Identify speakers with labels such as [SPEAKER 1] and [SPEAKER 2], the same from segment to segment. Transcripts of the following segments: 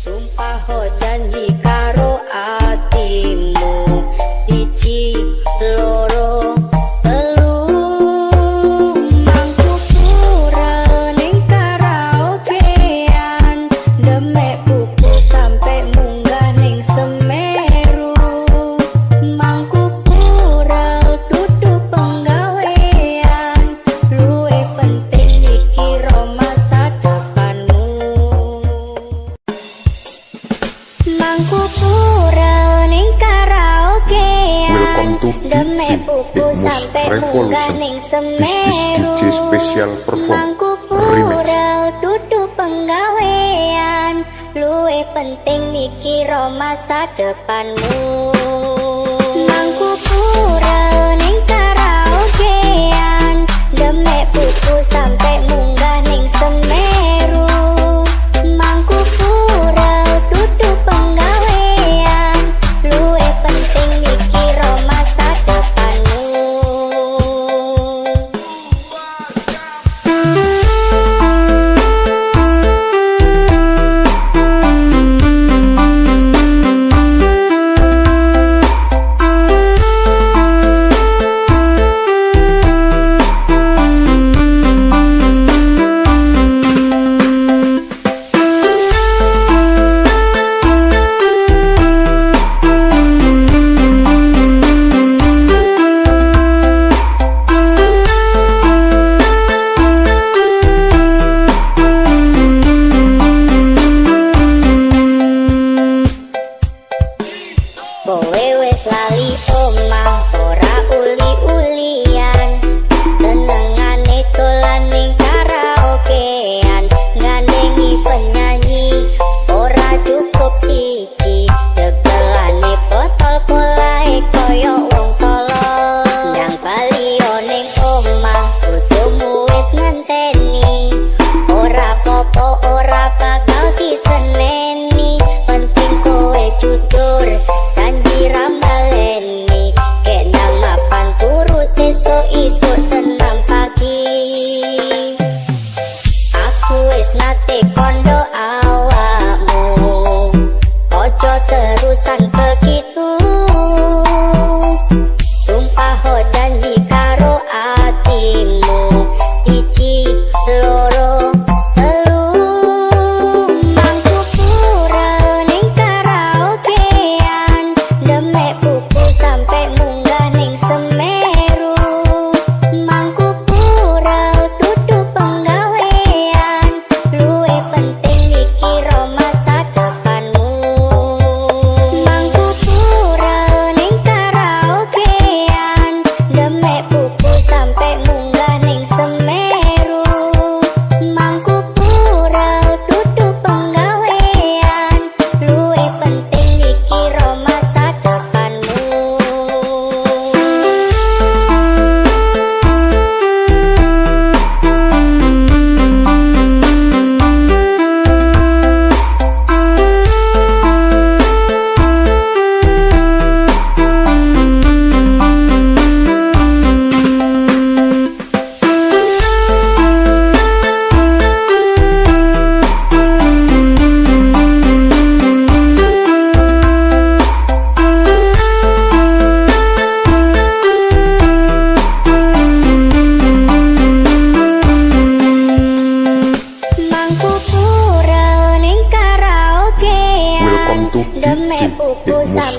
[SPEAKER 1] Sumpah ho janji karo Revolution. Bisnis DJ Special Perform Remix. Duduk penggawean. Luwe penting mikir masa depanmu Mangku pura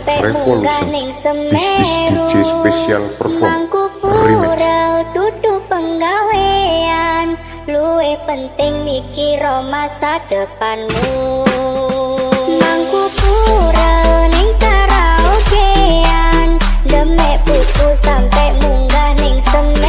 [SPEAKER 2] Revolution This is DJ Special Perform Remix.
[SPEAKER 1] duduk penggawean. Luwe penting mikir masa depanmu. Mangku pural ning karaokean. Demek buku sampai munggah ning semen